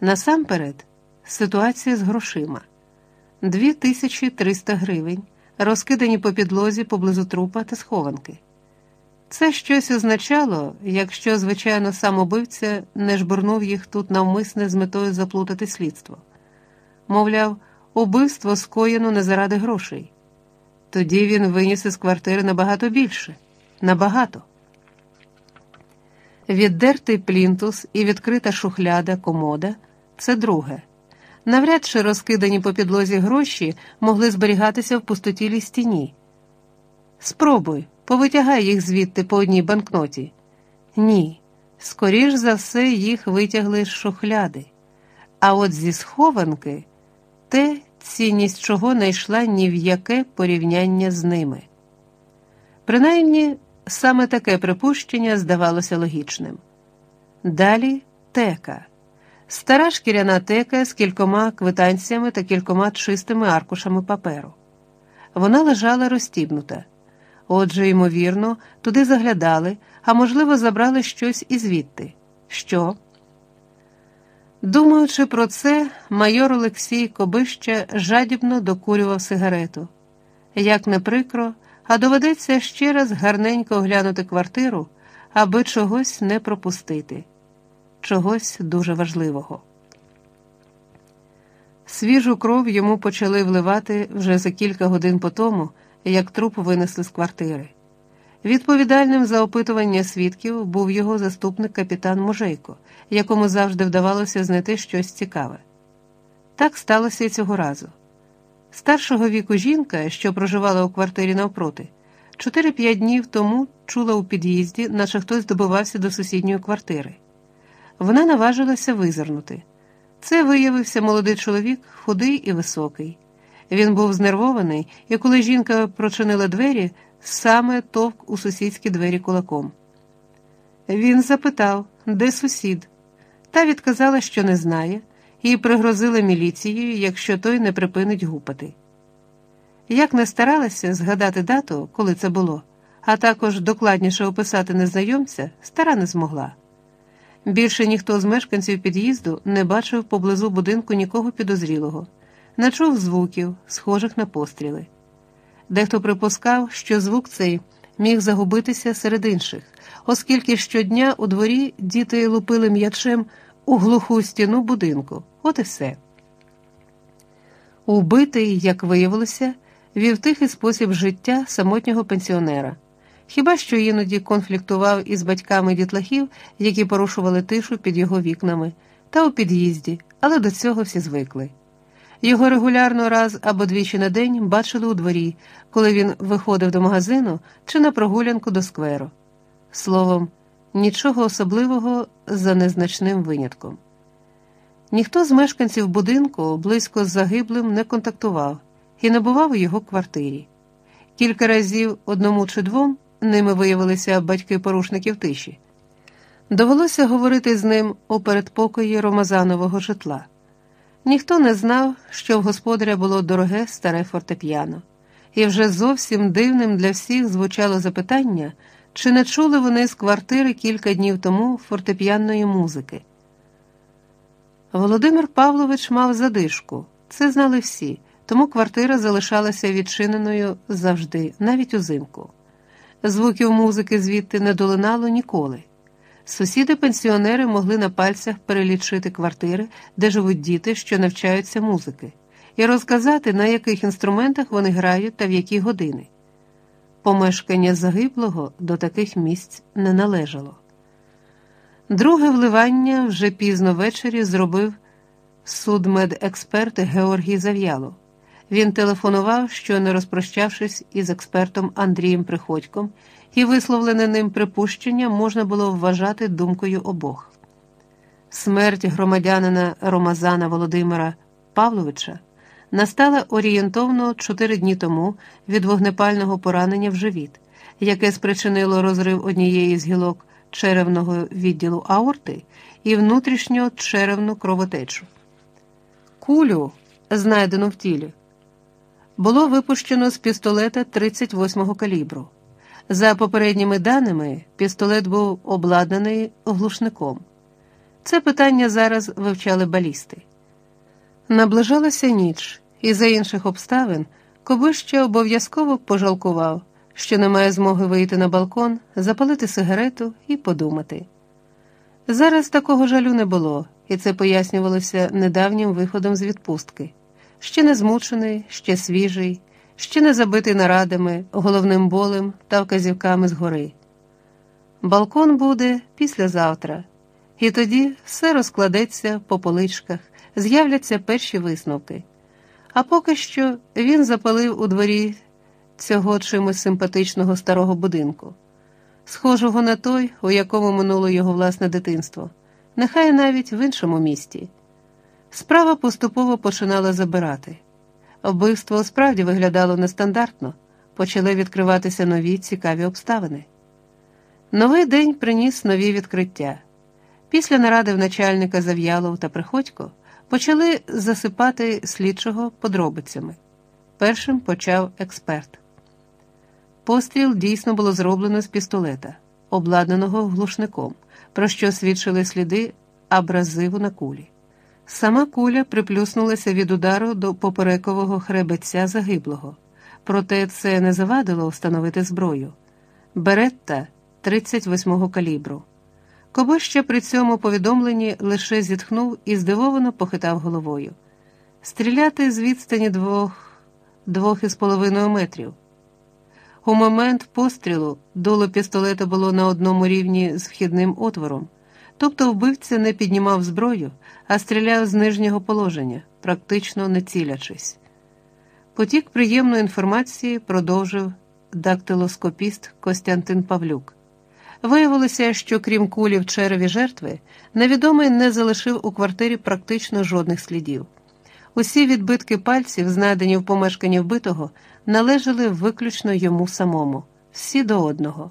Насамперед, ситуація з грошима 2300 гривень, розкидані по підлозі поблизу трупа та схованки. Це щось означало, якщо, звичайно, сам убивця не жбурнув їх тут навмисне з метою заплутати слідство. Мовляв, убивство скоєно не заради грошей. Тоді він виніс із квартири набагато більше, набагато. Віддертий плінтус і відкрита шухляда комода це друге. Навряд чи розкидані по підлозі гроші могли зберігатися в пустотілій стіні. Спробуй, повитягай їх звідти по одній банкноті. Ні, скоріш за все, їх витягли з шухляди. А от зі схованки те, цінність чого не йшла ні в яке порівняння з ними. Принаймні, саме таке припущення здавалося логічним. Далі тека. Стара шкіряна тека з кількома квитанціями та кількома чистими аркушами паперу. Вона лежала розстібнута. Отже, ймовірно, туди заглядали, а можливо, забрали щось і звідти. Що? Думаючи про це, майор Олексій Кобища жадібно докурював сигарету. Як не прикро, а доведеться ще раз гарненько оглянути квартиру, аби чогось не пропустити, чогось дуже важливого. Свіжу кров йому почали вливати вже за кілька годин по тому, як труп винесли з квартири. Відповідальним за опитування свідків був його заступник капітан Можейко, якому завжди вдавалося знайти щось цікаве. Так сталося і цього разу. Старшого віку жінка, що проживала у квартирі навпроти, 4-5 днів тому чула у під'їзді, наче хтось добивався до сусідньої квартири. Вона наважилася визирнути. Це виявився молодий чоловік, худий і високий. Він був знервований, і коли жінка прочинила двері, саме товк у сусідські двері кулаком. Він запитав, де сусід, та відказала, що не знає, і пригрозила міліцією, якщо той не припинить гупати. Як не старалася згадати дату, коли це було, а також докладніше описати незнайомця, стара не змогла. Більше ніхто з мешканців під'їзду не бачив поблизу будинку нікого підозрілого, не чув звуків, схожих на постріли. Дехто припускав, що звук цей міг загубитися серед інших, оскільки щодня у дворі діти лупили м'ячем у глуху стіну будинку. От і все. Убитий, як виявилося, вів тихий спосіб життя самотнього пенсіонера, хіба що іноді конфліктував із батьками дітлахів, які порушували тишу під його вікнами, та у під'їзді, але до цього всі звикли. Його регулярно раз або двічі на день бачили у дворі, коли він виходив до магазину чи на прогулянку до скверу. Словом, нічого особливого за незначним винятком. Ніхто з мешканців будинку близько з загиблим не контактував і не бував у його квартирі. Кілька разів одному чи двом ними виявилися батьки порушників тиші. Довелося говорити з ним у передпокої Ромазанового житла. Ніхто не знав, що в господаря було дороге старе фортепіано, і вже зовсім дивним для всіх звучало запитання, чи не чули вони з квартири кілька днів тому фортепіанної музики. Володимир Павлович мав задишку, це знали всі, тому квартира залишалася відчиненою завжди, навіть узимку. Звуків музики звідти не долинало ніколи. Сусіди-пенсіонери могли на пальцях перелічити квартири, де живуть діти, що навчаються музики, і розказати, на яких інструментах вони грають та в які години. Помешкання загиблого до таких місць не належало. Друге вливання вже пізно ввечері зробив судмедексперт Георгій Зав'ялов. Він телефонував, що не розпрощавшись із експертом Андрієм Приходьком, і висловлене ним припущення можна було вважати думкою обох. Смерть громадянина Ромазана Володимира Павловича настала орієнтовно чотири дні тому від вогнепального поранення в живіт, яке спричинило розрив однієї з гілок черевного відділу аорти і внутрішньо черевну кровотечу. Кулю, знайдену в тілі, було випущено з пістолета 38-го калібру. За попередніми даними, пістолет був обладнаний глушником. Це питання зараз вивчали балісти. Наближалася ніч, і за інших обставин Кобища обов'язково пожалкував, що не має змоги вийти на балкон, запалити сигарету і подумати. Зараз такого жалю не було, і це пояснювалося недавнім виходом з відпустки. Ще не змучений, ще свіжий, ще не забитий нарадами, головним болем та вказівками згори. Балкон буде післязавтра, і тоді все розкладеться по поличках, з'являться перші висновки. А поки що він запалив у дворі цього чимось симпатичного старого будинку, схожого на той, у якому минуло його власне дитинство, нехай навіть в іншому місті. Справа поступово починала забирати. Вбивство справді виглядало нестандартно, почали відкриватися нові цікаві обставини. Новий день приніс нові відкриття. Після наради в начальника Зав'ялов та Приходько почали засипати слідчого подробицями. Першим почав експерт. Постріл дійсно було зроблено з пістолета, обладнаного глушником, про що свідчили сліди абразиву на кулі. Сама куля приплюснулася від удару до поперекового хребеця загиблого, проте це не завадило встановити зброю. Беретта 38-го калібру. Кобоща при цьому повідомленні лише зітхнув і здивовано похитав головою. Стріляти з відстані двох двох із половиною метрів. У момент пострілу дуло пістолета було на одному рівні з вхідним отвором, тобто вбивця не піднімав зброю, а стріляв з нижнього положення, практично не цілячись. Потік приємної інформації продовжив дактилоскопіст Костянтин Павлюк. Виявилося, що крім кулі в череві жертви, невідомий не залишив у квартирі практично жодних слідів. Усі відбитки пальців, знайдені в помешканні вбитого, належали виключно йому самому, всі до одного.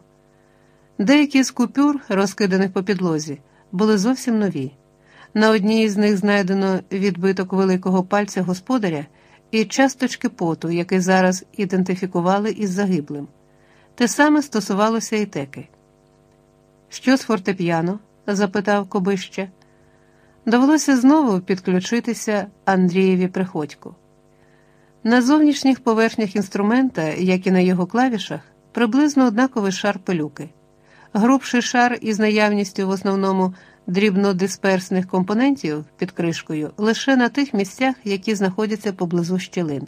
Деякі з купюр, розкиданих по підлозі, були зовсім нові. На одній з них знайдено відбиток великого пальця господаря і часточки поту, який зараз ідентифікували із загиблим. Те саме стосувалося і теки. Що з фортепіано? запитав Кобище. Довелося знову підключитися Андрієві Приходьку. На зовнішніх поверхнях інструмента, як і на його клавішах, приблизно однаковий шар пилюки. Грубший шар із наявністю в основному дрібнодисперсних компонентів під кришкою лише на тих місцях, які знаходяться поблизу щілин.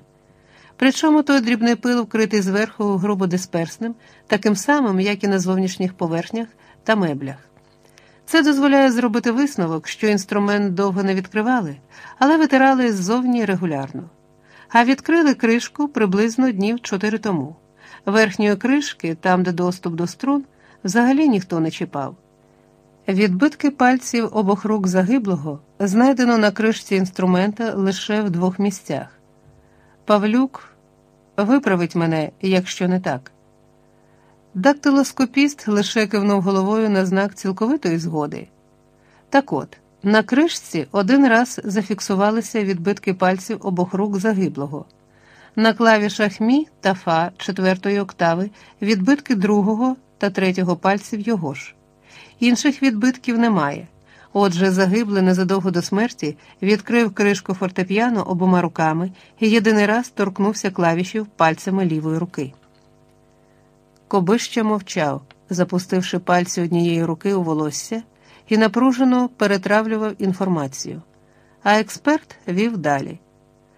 Причому той дрібний пил вкритий зверху грубодисперсним, таким самим, як і на зовнішніх поверхнях та меблях. Це дозволяє зробити висновок, що інструмент довго не відкривали, але витирали ззовні регулярно. А відкрили кришку приблизно днів чотири тому. Верхньої кришки, там, де доступ до струн, взагалі ніхто не чіпав. Відбитки пальців обох рук загиблого знайдено на кришці інструмента лише в двох місцях. Павлюк виправить мене, якщо не так. Дактилоскопіст лише кивнув головою на знак цілковитої згоди. Так от, на кришці один раз зафіксувалися відбитки пальців обох рук загиблого. На клавішах Мі та Фа четвертої октави відбитки другого та третього пальців його ж. Інших відбитків немає. Отже, загиблий незадовго до смерті відкрив кришку фортепіано обома руками і єдиний раз торкнувся клавішів пальцями лівої руки. Кобища мовчав, запустивши пальці однієї руки у волосся і напружено перетравлював інформацію. А експерт вів далі.